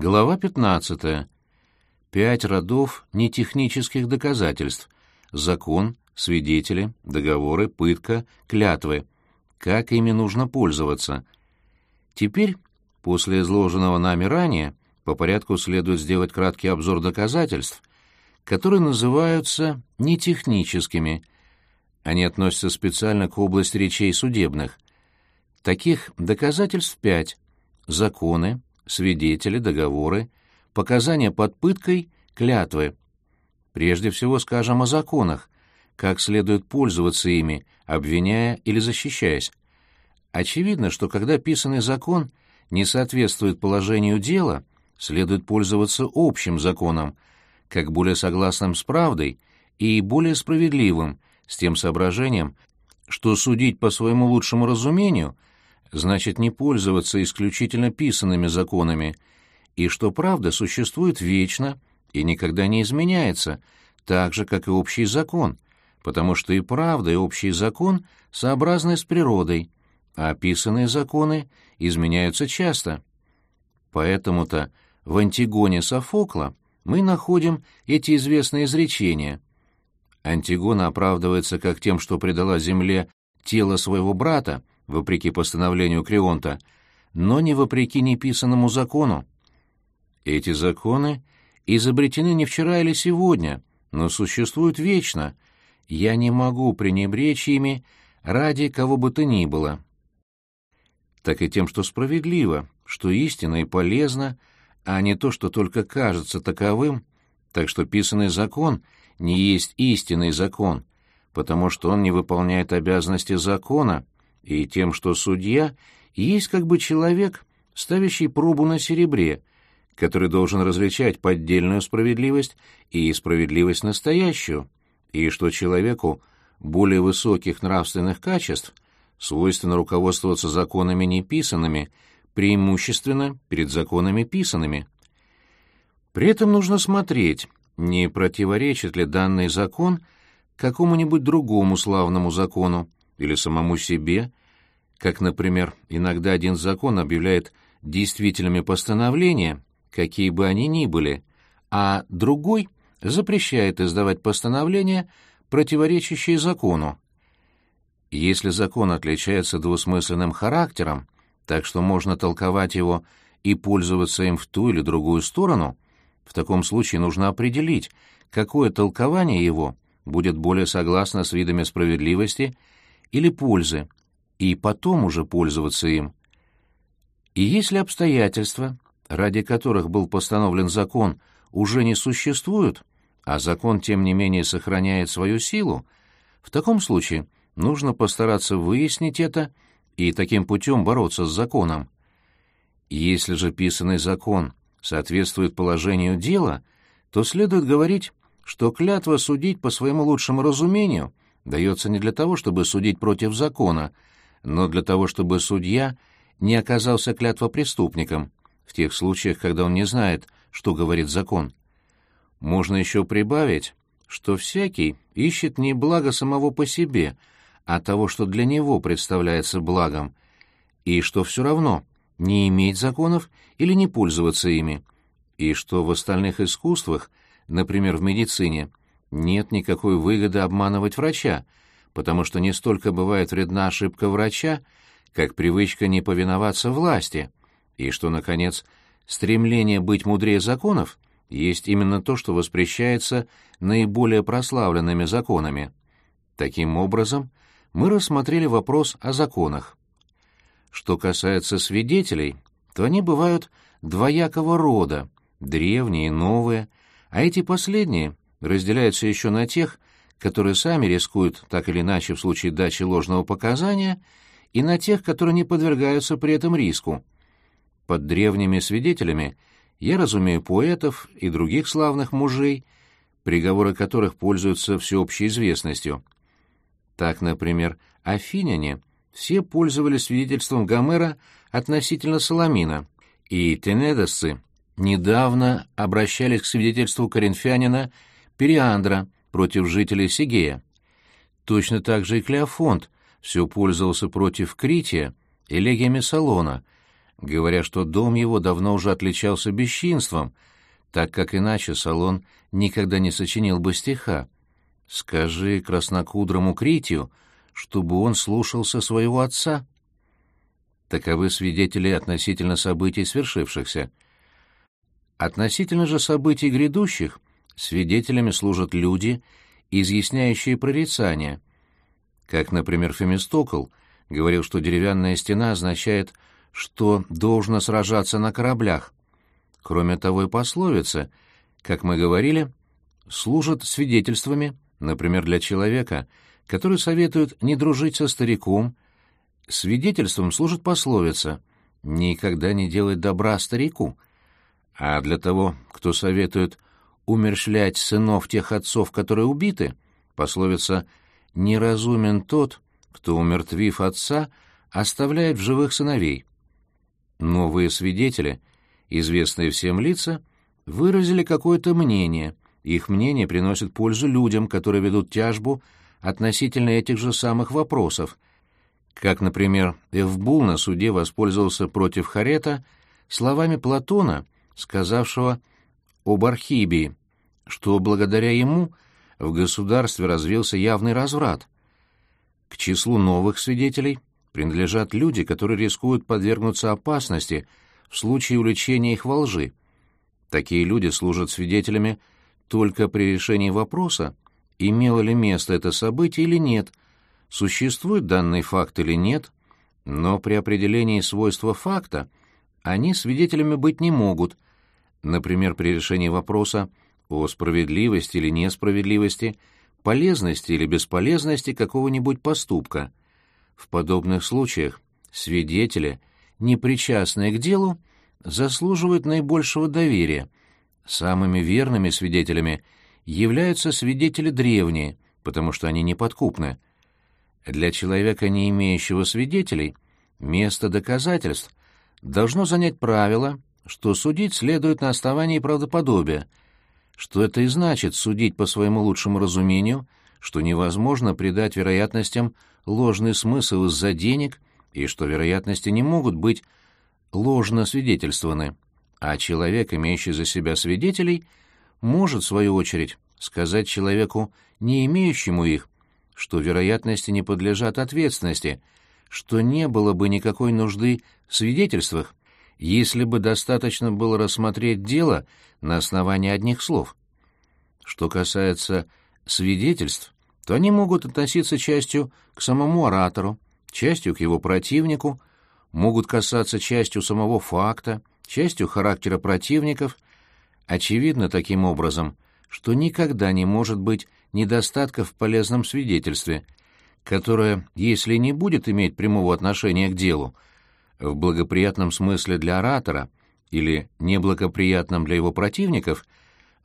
Глава 15. Пять родов нетехнических доказательств. Закон, свидетели, договоры, пытка, клятвы. Как ими нужно пользоваться. Теперь, после изложенного нами ранее, по порядку следует сделать краткий обзор доказательств, которые называются нетехническими. Они относятся специально к области речей судебных. Таких доказательств пять. Законы, свидетели, договоры, показания под пыткой, клятвы. Прежде всего скажем о законах, как следует пользоваться ими, обвиняя или защищаясь. Очевидно, что когда писанный закон не соответствует положению дела, следует пользоваться общим законом, как более согласным с правдой и более справедливым, с тем соображением, что судить по своему лучшему разумению – значит не пользоваться исключительно писанными законами, и что правда существует вечно и никогда не изменяется, так же, как и общий закон, потому что и правда, и общий закон сообразны с природой, а писанные законы изменяются часто. Поэтому-то в Антигоне Софокла мы находим эти известные изречения. Антигона оправдывается как тем, что предала земле тело своего брата, вопреки постановлению Крионта, но не вопреки неписанному закону. Эти законы изобретены не вчера или сегодня, но существуют вечно. Я не могу пренебречь ими ради кого бы то ни было. Так и тем, что справедливо, что истинно и полезно, а не то, что только кажется таковым, так что писанный закон не есть истинный закон, потому что он не выполняет обязанности закона, и тем, что судья есть как бы человек, ставящий пробу на серебре, который должен различать поддельную справедливость и справедливость настоящую, и что человеку более высоких нравственных качеств свойственно руководствоваться законами неписанными, преимущественно перед законами писанными. При этом нужно смотреть, не противоречит ли данный закон какому-нибудь другому славному закону, или самому себе, как, например, иногда один закон объявляет действительными постановления, какие бы они ни были, а другой запрещает издавать постановления, противоречащие закону. Если закон отличается двусмысленным характером, так что можно толковать его и пользоваться им в ту или другую сторону, в таком случае нужно определить, какое толкование его будет более согласно с видами справедливости или пользы, и потом уже пользоваться им. И если обстоятельства, ради которых был постановлен закон, уже не существуют, а закон, тем не менее, сохраняет свою силу, в таком случае нужно постараться выяснить это и таким путем бороться с законом. Если же писанный закон соответствует положению дела, то следует говорить, что клятва судить по своему лучшему разумению дается не для того, чтобы судить против закона, но для того, чтобы судья не оказался клятвопреступником в тех случаях, когда он не знает, что говорит закон. Можно еще прибавить, что всякий ищет не благо самого по себе, а того, что для него представляется благом, и что все равно не иметь законов или не пользоваться ими, и что в остальных искусствах, например, в медицине, нет никакой выгоды обманывать врача, потому что не столько бывает вредна ошибка врача, как привычка не повиноваться власти, и что, наконец, стремление быть мудрее законов есть именно то, что воспрещается наиболее прославленными законами. Таким образом, мы рассмотрели вопрос о законах. Что касается свидетелей, то они бывают двоякого рода, древние и новые, а эти последние разделяются еще на тех, которые сами рискуют так или иначе в случае дачи ложного показания, и на тех, которые не подвергаются при этом риску. Под древними свидетелями я разумею поэтов и других славных мужей, приговоры которых пользуются всеобщей известностью. Так, например, афиняне все пользовались свидетельством Гомера относительно Соломина, и тенедосцы недавно обращались к свидетельству коринфянина Периандра против жителей Сигея. Точно так же и Клеофонт все пользовался против Крития, элегиями Салона, говоря, что дом его давно уже отличался бесчинством, так как иначе Салон никогда не сочинил бы стиха. Скажи краснокудрому Критию, чтобы он слушался своего отца. Таковы свидетели относительно событий свершившихся. Относительно же событий грядущих свидетелями служат люди, изъясняющие прорицания. Как, например, Фемистокл говорил, что деревянная стена означает, что должно сражаться на кораблях. Кроме того, и пословица, как мы говорили, служат свидетельствами, например, для человека, который советует не дружить со стариком. Свидетельством служит пословица «никогда не делать добра старику», а для того, кто советует умершлять сынов тех отцов, которые убиты, пословица «неразумен тот, кто, умертвив отца, оставляет в живых сыновей». Новые свидетели, известные всем лица, выразили какое-то мнение. Их мнение приносит пользу людям, которые ведут тяжбу относительно этих же самых вопросов. Как, например, Эвбул на суде воспользовался против Харета словами Платона, сказавшего об Архибии, что благодаря ему в государстве развился явный разврат. К числу новых свидетелей принадлежат люди, которые рискуют подвергнуться опасности в случае увлечения их во лжи. Такие люди служат свидетелями только при решении вопроса, имело ли место это событие или нет, существует данный факт или нет, но при определении свойства факта они свидетелями быть не могут, например, при решении вопроса о справедливости или несправедливости, полезности или бесполезности какого-нибудь поступка. В подобных случаях свидетели, не причастные к делу, заслуживают наибольшего доверия. Самыми верными свидетелями являются свидетели древние, потому что они неподкупны. Для человека, не имеющего свидетелей, место доказательств должно занять правило, что судить следует на основании правдоподобия, что это и значит судить по своему лучшему разумению, что невозможно придать вероятностям ложный смысл из-за денег и что вероятности не могут быть ложно свидетельствованы, а человек, имеющий за себя свидетелей, может, в свою очередь, сказать человеку, не имеющему их, что вероятности не подлежат ответственности, что не было бы никакой нужды в свидетельствах, если бы достаточно было рассмотреть дело на основании одних слов. Что касается свидетельств, то они могут относиться частью к самому оратору, частью к его противнику, могут касаться частью самого факта, частью характера противников. Очевидно таким образом, что никогда не может быть недостатка в полезном свидетельстве, которое, если не будет иметь прямого отношения к делу, в благоприятном смысле для оратора или неблагоприятном для его противников –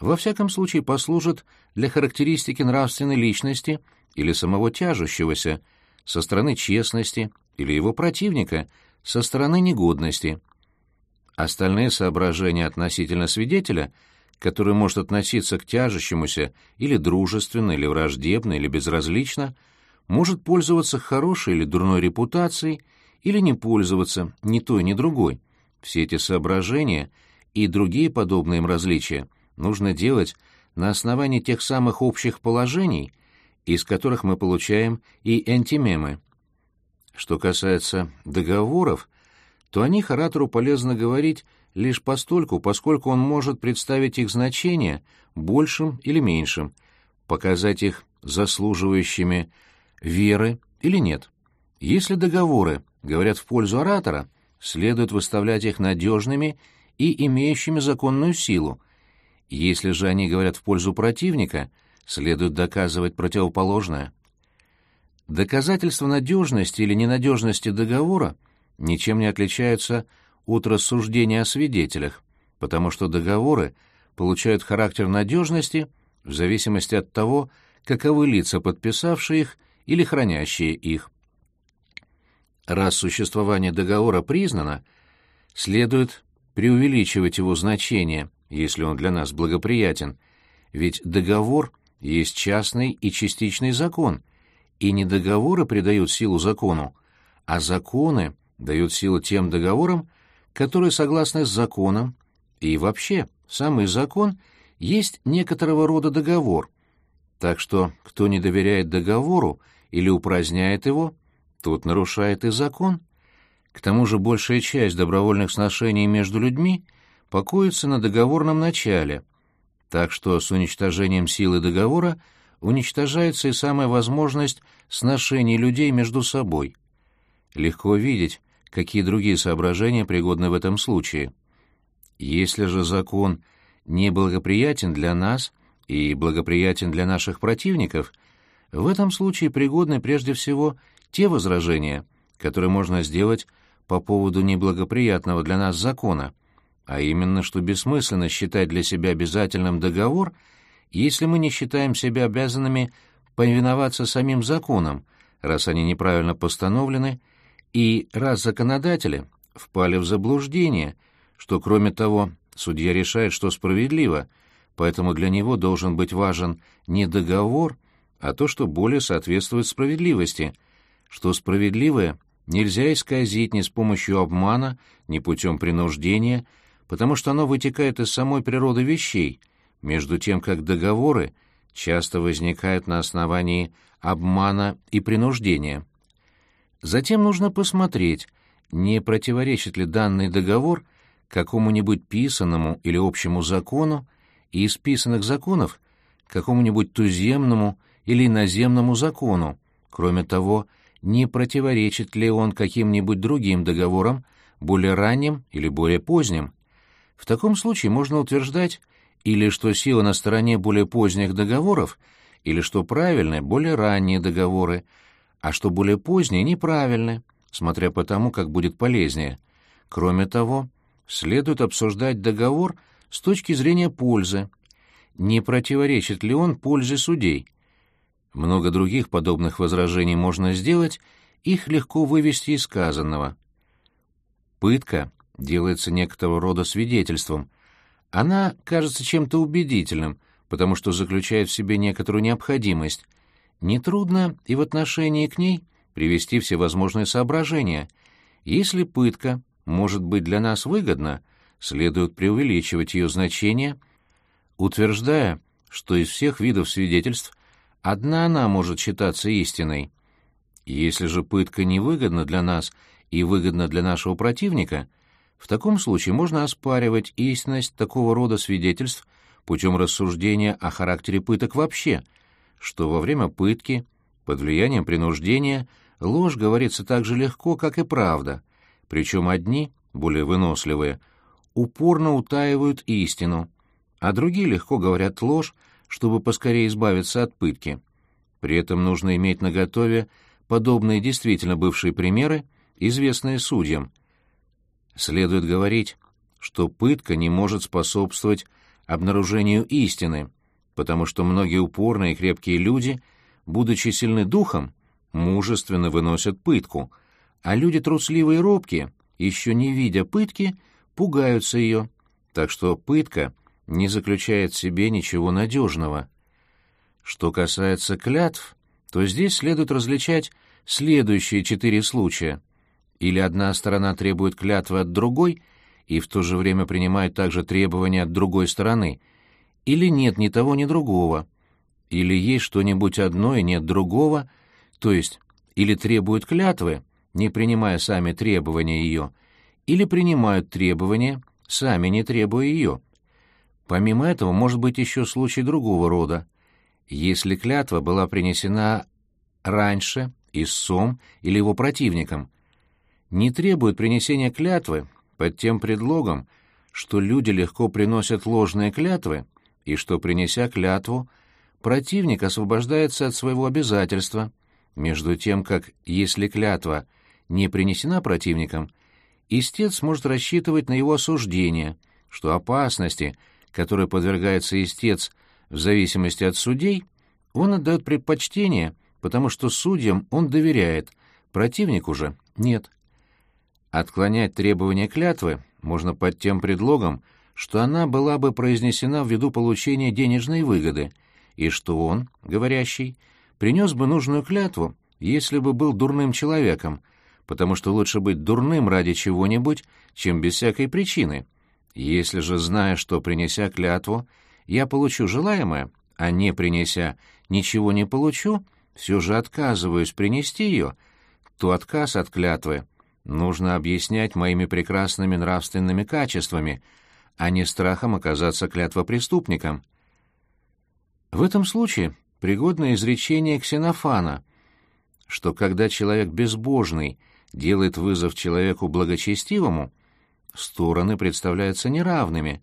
во всяком случае послужит для характеристики нравственной личности или самого тяжущегося со стороны честности или его противника со стороны негодности. Остальные соображения относительно свидетеля, который может относиться к тяжущемуся или дружественно, или враждебно, или безразлично, может пользоваться хорошей или дурной репутацией, или не пользоваться ни той, ни другой. Все эти соображения и другие подобные им различия нужно делать на основании тех самых общих положений, из которых мы получаем и антимемы. Что касается договоров, то о них оратору полезно говорить лишь постольку, поскольку он может представить их значение большим или меньшим, показать их заслуживающими веры или нет. Если договоры говорят в пользу оратора, следует выставлять их надежными и имеющими законную силу, если же они говорят в пользу противника, следует доказывать противоположное. Доказательства надежности или ненадежности договора ничем не отличаются от рассуждения о свидетелях, потому что договоры получают характер надежности в зависимости от того, каковы лица, подписавшие их или хранящие их. Раз существование договора признано, следует преувеличивать его значение, если он для нас благоприятен, ведь договор есть частный и частичный закон, и не договоры придают силу закону, а законы дают силу тем договорам, которые согласны с законом, и вообще самый закон есть некоторого рода договор. Так что кто не доверяет договору или упраздняет его, тот нарушает и закон. К тому же большая часть добровольных сношений между людьми покоится на договорном начале, так что с уничтожением силы договора уничтожается и самая возможность сношений людей между собой. Легко видеть, какие другие соображения пригодны в этом случае. Если же закон неблагоприятен для нас и благоприятен для наших противников, в этом случае пригодны прежде всего те возражения, которые можно сделать по поводу неблагоприятного для нас закона, а именно, что бессмысленно считать для себя обязательным договор, если мы не считаем себя обязанными повиноваться самим законам, раз они неправильно постановлены, и раз законодатели впали в заблуждение, что, кроме того, судья решает, что справедливо, поэтому для него должен быть важен не договор, а то, что более соответствует справедливости, что справедливое нельзя исказить ни с помощью обмана, ни путем принуждения, потому что оно вытекает из самой природы вещей, между тем как договоры часто возникают на основании обмана и принуждения. Затем нужно посмотреть, не противоречит ли данный договор какому-нибудь писанному или общему закону, и из писанных законов какому-нибудь туземному или иноземному закону. Кроме того, не противоречит ли он каким-нибудь другим договорам, более ранним или более поздним. В таком случае можно утверждать или что сила на стороне более поздних договоров, или что правильны более ранние договоры, а что более поздние неправильны, смотря по тому, как будет полезнее. Кроме того, следует обсуждать договор с точки зрения пользы. Не противоречит ли он пользе судей? Много других подобных возражений можно сделать, их легко вывести из сказанного. Пытка делается некоторого рода свидетельством. Она кажется чем-то убедительным, потому что заключает в себе некоторую необходимость. Нетрудно и в отношении к ней привести все возможные соображения. Если пытка может быть для нас выгодна, следует преувеличивать ее значение, утверждая, что из всех видов свидетельств одна она может считаться истиной. Если же пытка невыгодна для нас и выгодна для нашего противника, в таком случае можно оспаривать истинность такого рода свидетельств путем рассуждения о характере пыток вообще, что во время пытки, под влиянием принуждения, ложь говорится так же легко, как и правда, причем одни, более выносливые, упорно утаивают истину, а другие легко говорят ложь, чтобы поскорее избавиться от пытки. При этом нужно иметь наготове подобные действительно бывшие примеры, известные судьям. Следует говорить, что пытка не может способствовать обнаружению истины, потому что многие упорные и крепкие люди, будучи сильны духом, мужественно выносят пытку, а люди трусливые и робкие, еще не видя пытки, пугаются ее, так что пытка не заключает в себе ничего надежного. Что касается клятв, то здесь следует различать следующие четыре случая. Или одна сторона требует клятвы от другой и в то же время принимает также требования от другой стороны, или нет ни того, ни другого, или есть что-нибудь одно и нет другого, то есть или требуют клятвы, не принимая сами требования ее, или принимают требования, сами не требуя ее. Помимо этого, может быть еще случай другого рода. Если клятва была принесена раньше истцом или его противником, не требует принесения клятвы под тем предлогом, что люди легко приносят ложные клятвы, и что, принеся клятву, противник освобождается от своего обязательства, между тем как, если клятва не принесена противником, истец может рассчитывать на его осуждение, что опасности, которой подвергается истец в зависимости от судей, он отдает предпочтение, потому что судьям он доверяет, противнику же нет. Отклонять требования клятвы можно под тем предлогом, что она была бы произнесена ввиду получения денежной выгоды, и что он, говорящий, принес бы нужную клятву, если бы был дурным человеком, потому что лучше быть дурным ради чего-нибудь, чем без всякой причины. Если же, зная, что, принеся клятву, я получу желаемое, а не принеся ничего не получу, все же отказываюсь принести ее, то отказ от клятвы нужно объяснять моими прекрасными нравственными качествами, а не страхом оказаться клятвопреступником. В этом случае пригодно изречение Ксенофана, что когда человек безбожный делает вызов человеку благочестивому, стороны представляются неравными.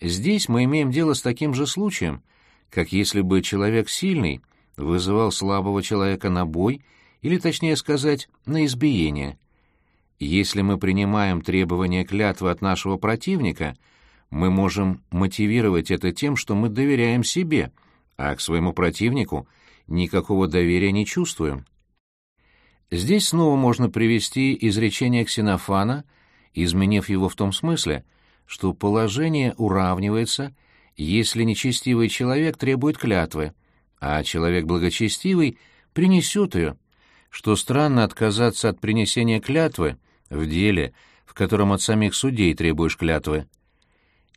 Здесь мы имеем дело с таким же случаем, как если бы человек сильный вызывал слабого человека на бой, или, точнее сказать, на избиение. Если мы принимаем требования клятвы от нашего противника, мы можем мотивировать это тем, что мы доверяем себе, а к своему противнику никакого доверия не чувствуем. Здесь снова можно привести изречение Ксенофана, изменив его в том смысле, что положение уравнивается, если нечестивый человек требует клятвы, а человек благочестивый принесет ее, что странно отказаться от принесения клятвы в деле, в котором от самих судей требуешь клятвы.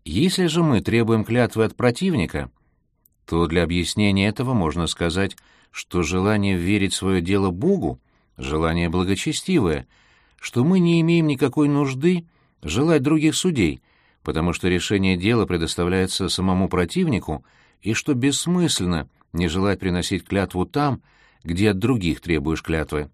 Если же мы требуем клятвы от противника, то для объяснения этого можно сказать, что желание верить свое дело Богу — желание благочестивое, что мы не имеем никакой нужды желать других судей, потому что решение дела предоставляется самому противнику, и что бессмысленно не желать приносить клятву там, где от других требуешь клятвы.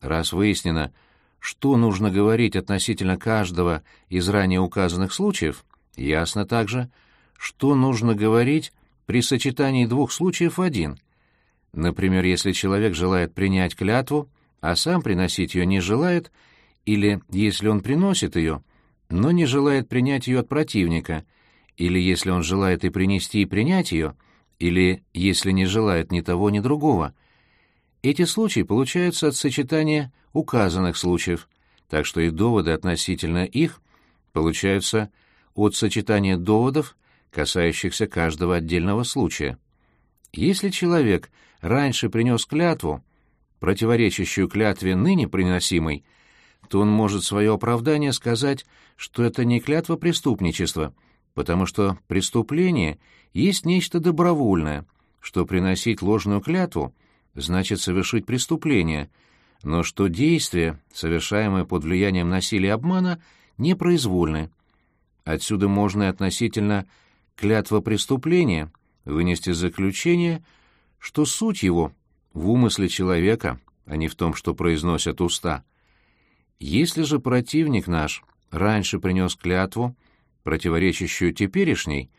Раз выяснено, что нужно говорить относительно каждого из ранее указанных случаев, ясно также, что нужно говорить при сочетании двух случаев в один. Например, если человек желает принять клятву, а сам приносить ее не желает, или если он приносит ее, но не желает принять ее от противника, или если он желает и принести, и принять ее, или если не желает ни того, ни другого — эти случаи получаются от сочетания указанных случаев, так что и доводы относительно их получаются от сочетания доводов, касающихся каждого отдельного случая. Если человек раньше принес клятву, противоречащую клятве ныне приносимой, то он может свое оправдание сказать, что это не клятва преступничества, потому что преступление есть нечто добровольное, что приносить ложную клятву — значит совершить преступление, но что действия, совершаемые под влиянием насилия и обмана, непроизвольны. Отсюда можно и относительно клятва преступления вынести заключение, что суть его в умысле человека, а не в том, что произносят уста. Если же противник наш раньше принес клятву, противоречащую теперешней,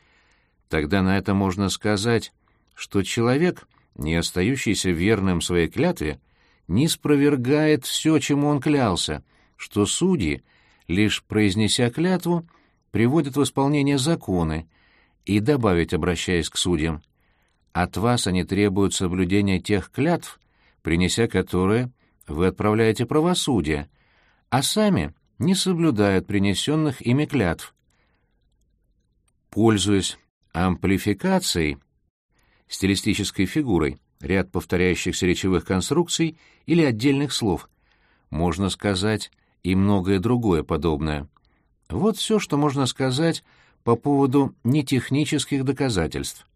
тогда на это можно сказать, что человек не остающийся верным своей клятве, не спровергает все, чему он клялся, что судьи, лишь произнеся клятву, приводят в исполнение законы, и добавить, обращаясь к судьям, от вас они требуют соблюдения тех клятв, принеся которые вы отправляете правосудие, а сами не соблюдают принесенных ими клятв. Пользуясь амплификацией, стилистической фигурой, ряд повторяющихся речевых конструкций или отдельных слов. Можно сказать и многое другое подобное. Вот все, что можно сказать по поводу нетехнических доказательств.